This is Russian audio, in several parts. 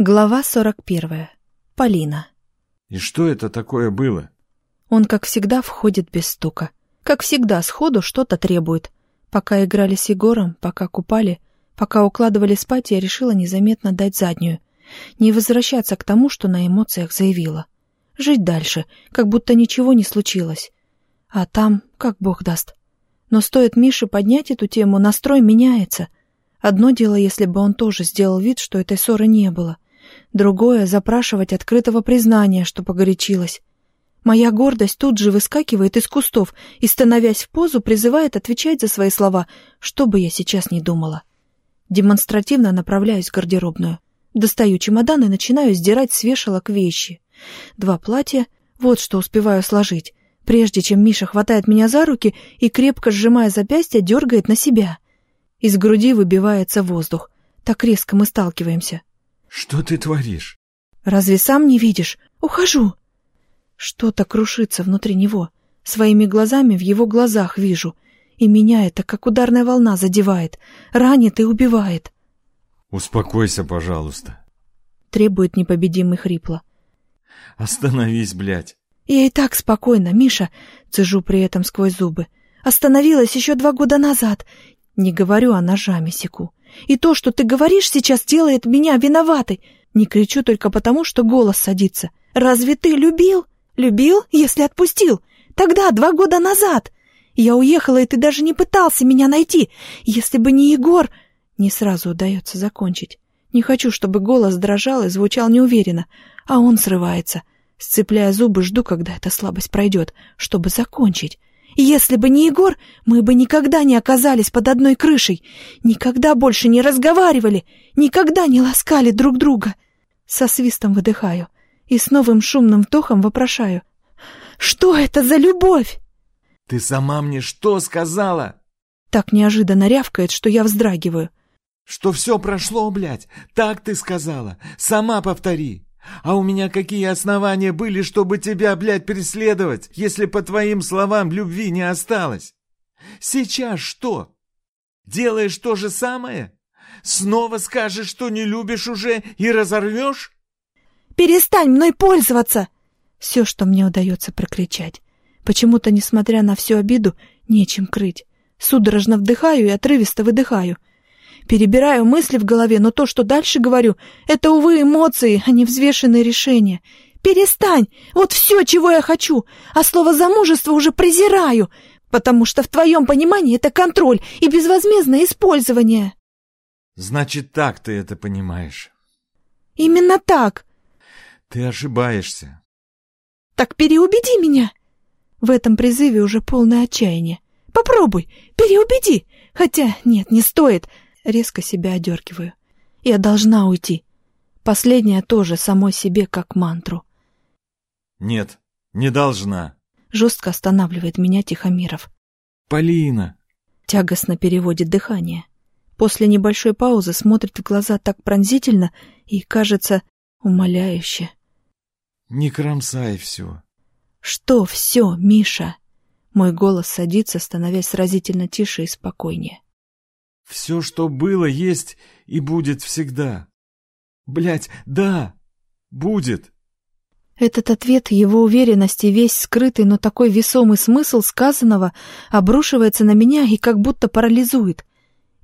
Глава 41. Полина. И что это такое было? Он, как всегда, входит без стука. Как всегда, сходу что-то требует. Пока играли с Егором, пока купали, пока укладывали спать, я решила незаметно дать заднюю. Не возвращаться к тому, что на эмоциях заявила. Жить дальше, как будто ничего не случилось. А там, как бог даст. Но стоит Мише поднять эту тему, настрой меняется. Одно дело, если бы он тоже сделал вид, что этой ссоры не было — Другое — запрашивать открытого признания, что погорячилась. Моя гордость тут же выскакивает из кустов и, становясь в позу, призывает отвечать за свои слова, что бы я сейчас ни думала. Демонстративно направляюсь в гардеробную. Достаю чемодан и начинаю сдирать с вешалок вещи. Два платья — вот что успеваю сложить, прежде чем Миша хватает меня за руки и, крепко сжимая запястье, дергает на себя. Из груди выбивается воздух. Так резко мы сталкиваемся. Что ты творишь? Разве сам не видишь? Ухожу. Что-то крушится внутри него. Своими глазами в его глазах вижу. И меня это, как ударная волна, задевает. Ранит и убивает. Успокойся, пожалуйста. Требует непобедимый хрипло. Остановись, блядь. Я и так спокойно, Миша, цежу при этом сквозь зубы. Остановилась еще два года назад. Не говорю, а ножами секу. И то, что ты говоришь сейчас, делает меня виноватой. Не кричу только потому, что голос садится. Разве ты любил? Любил, если отпустил? Тогда, два года назад. Я уехала, и ты даже не пытался меня найти. Если бы не Егор... Не сразу удается закончить. Не хочу, чтобы голос дрожал и звучал неуверенно, а он срывается. Сцепляя зубы, жду, когда эта слабость пройдет, чтобы закончить. Если бы не Егор, мы бы никогда не оказались под одной крышей, никогда больше не разговаривали, никогда не ласкали друг друга. Со свистом выдыхаю и с новым шумным вдохом вопрошаю. «Что это за любовь?» «Ты сама мне что сказала?» Так неожиданно рявкает, что я вздрагиваю. «Что все прошло, блядь? Так ты сказала. Сама повтори». А у меня какие основания были, чтобы тебя, блядь, преследовать, если, по твоим словам, любви не осталось? Сейчас что? Делаешь то же самое? Снова скажешь, что не любишь уже и разорвешь? Перестань мной пользоваться! Все, что мне удается прокричать. Почему-то, несмотря на всю обиду, нечем крыть. Судорожно вдыхаю и отрывисто выдыхаю — Перебираю мысли в голове, но то, что дальше говорю, это, увы, эмоции, а не взвешенные решения. Перестань! Вот все, чего я хочу, а слово «замужество» уже презираю, потому что в твоем понимании это контроль и безвозмездное использование. Значит, так ты это понимаешь. Именно так. Ты ошибаешься. Так переубеди меня. В этом призыве уже полное отчаяние. Попробуй, переубеди. Хотя, нет, не стоит. Резко себя одергиваю. Я должна уйти. Последняя тоже самой себе как мантру. Нет, не должна. Жестко останавливает меня Тихомиров. Полина. Тягостно переводит дыхание. После небольшой паузы смотрит в глаза так пронзительно и, кажется, умоляюще. Не кромсай все. Что все, Миша? Мой голос садится, становясь сразительно тише и спокойнее. Все, что было, есть и будет всегда. Блять, да, будет. Этот ответ его уверенности, весь скрытый, но такой весомый смысл сказанного обрушивается на меня и как будто парализует.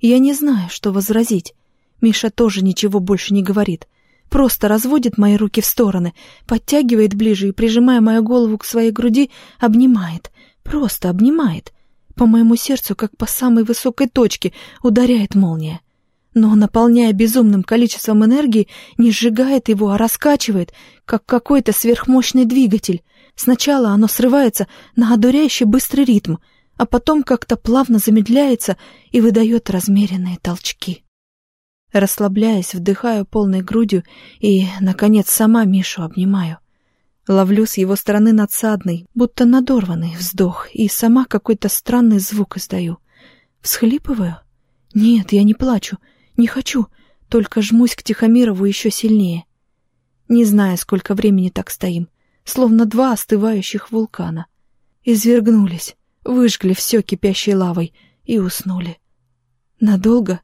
Я не знаю, что возразить. Миша тоже ничего больше не говорит. Просто разводит мои руки в стороны, подтягивает ближе и, прижимая мою голову к своей груди, обнимает. Просто обнимает. По моему сердцу, как по самой высокой точке, ударяет молния. Но, наполняя безумным количеством энергии, не сжигает его, а раскачивает, как какой-то сверхмощный двигатель. Сначала оно срывается на одуряющий быстрый ритм, а потом как-то плавно замедляется и выдает размеренные толчки. Расслабляясь, вдыхаю полной грудью и, наконец, сама Мишу обнимаю. Ловлю с его стороны надсадный, будто надорванный вздох, и сама какой-то странный звук издаю. Всхлипываю? Нет, я не плачу, не хочу, только жмусь к Тихомирову еще сильнее. Не знаю, сколько времени так стоим, словно два остывающих вулкана. Извергнулись, выжгли все кипящей лавой и уснули. Надолго?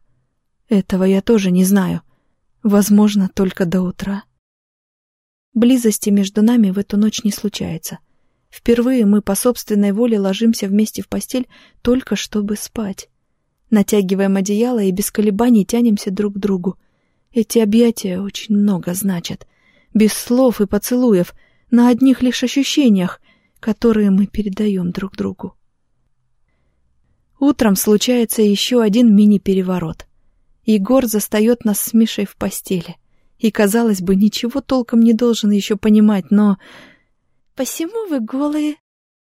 Этого я тоже не знаю. Возможно, только до утра. Близости между нами в эту ночь не случается. Впервые мы по собственной воле ложимся вместе в постель только чтобы спать. Натягиваем одеяло и без колебаний тянемся друг к другу. Эти объятия очень много значат. Без слов и поцелуев, на одних лишь ощущениях, которые мы передаем друг другу. Утром случается еще один мини-переворот. Егор застает нас с Мишей в постели. И, казалось бы, ничего толком не должен еще понимать, но... «Посему вы голые?»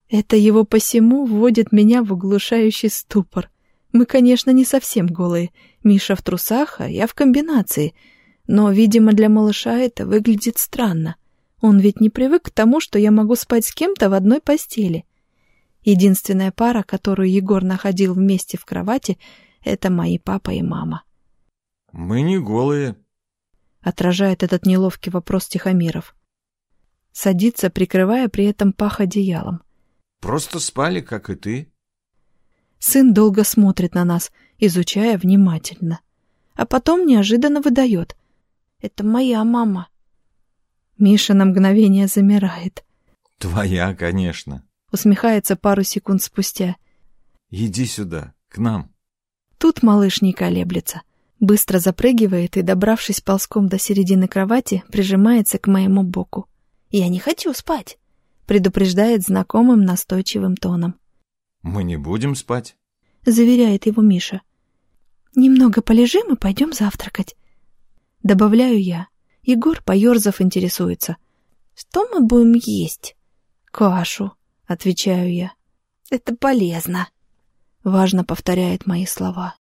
Это его посему вводит меня в оглушающий ступор. Мы, конечно, не совсем голые. Миша в трусах, а я в комбинации. Но, видимо, для малыша это выглядит странно. Он ведь не привык к тому, что я могу спать с кем-то в одной постели. Единственная пара, которую Егор находил вместе в кровати, это мои папа и мама. «Мы не голые», — отражает этот неловкий вопрос Тихомиров. Садится, прикрывая при этом пах одеялом. «Просто спали, как и ты». Сын долго смотрит на нас, изучая внимательно. А потом неожиданно выдает. «Это моя мама». Миша на мгновение замирает. «Твоя, конечно», — усмехается пару секунд спустя. «Иди сюда, к нам». Тут малыш не колеблется — Быстро запрыгивает и, добравшись ползком до середины кровати, прижимается к моему боку. «Я не хочу спать», — предупреждает знакомым настойчивым тоном. «Мы не будем спать», — заверяет его Миша. «Немного полежим и пойдем завтракать». Добавляю я. Егор, поерзав, интересуется. «Что мы будем есть?» «Кашу», — отвечаю я. «Это полезно», — важно повторяет мои слова.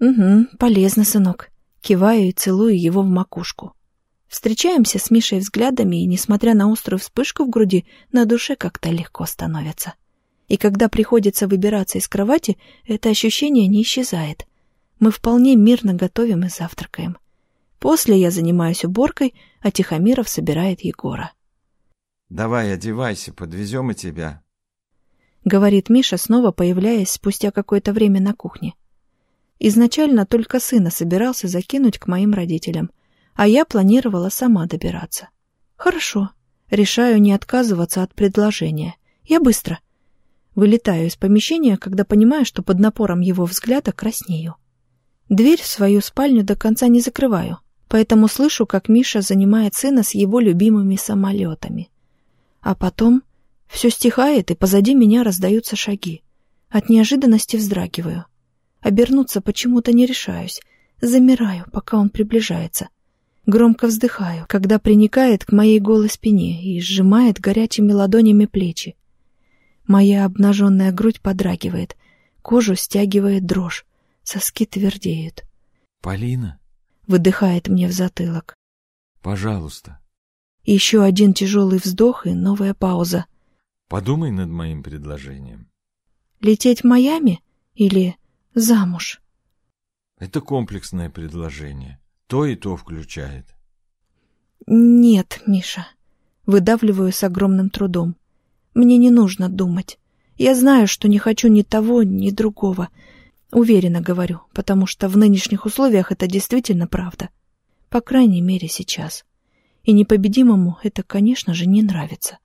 «Угу, полезно, сынок». Киваю и целую его в макушку. Встречаемся с Мишей взглядами, и, несмотря на острую вспышку в груди, на душе как-то легко становится. И когда приходится выбираться из кровати, это ощущение не исчезает. Мы вполне мирно готовим и завтракаем. После я занимаюсь уборкой, а Тихомиров собирает Егора. «Давай одевайся, подвезем и тебя», — говорит Миша, снова появляясь спустя какое-то время на кухне. Изначально только сына собирался закинуть к моим родителям, а я планировала сама добираться. Хорошо. Решаю не отказываться от предложения. Я быстро. Вылетаю из помещения, когда понимаю, что под напором его взгляда краснею. Дверь в свою спальню до конца не закрываю, поэтому слышу, как Миша занимает сына с его любимыми самолетами. А потом все стихает, и позади меня раздаются шаги. От неожиданности вздрагиваю. Обернуться почему-то не решаюсь. Замираю, пока он приближается. Громко вздыхаю, когда приникает к моей голой спине и сжимает горячими ладонями плечи. Моя обнаженная грудь подрагивает, кожу стягивает дрожь, соски твердеют. «Полина?» — выдыхает мне в затылок. «Пожалуйста». Еще один тяжелый вздох и новая пауза. «Подумай над моим предложением». «Лететь в Майами? Или замуж. Это комплексное предложение. То и то включает. Нет, Миша. Выдавливаю с огромным трудом. Мне не нужно думать. Я знаю, что не хочу ни того, ни другого. Уверенно говорю, потому что в нынешних условиях это действительно правда. По крайней мере, сейчас. И непобедимому это, конечно же, не нравится.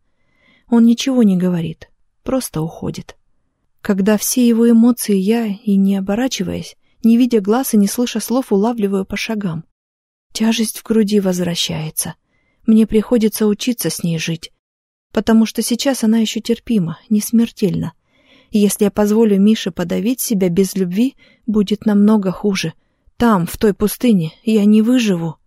Он ничего не говорит, просто уходит когда все его эмоции я, и не оборачиваясь, не видя глаз и не слыша слов, улавливаю по шагам. Тяжесть в груди возвращается. Мне приходится учиться с ней жить, потому что сейчас она еще терпима, не смертельна. Если я позволю Мише подавить себя без любви, будет намного хуже. Там, в той пустыне, я не выживу.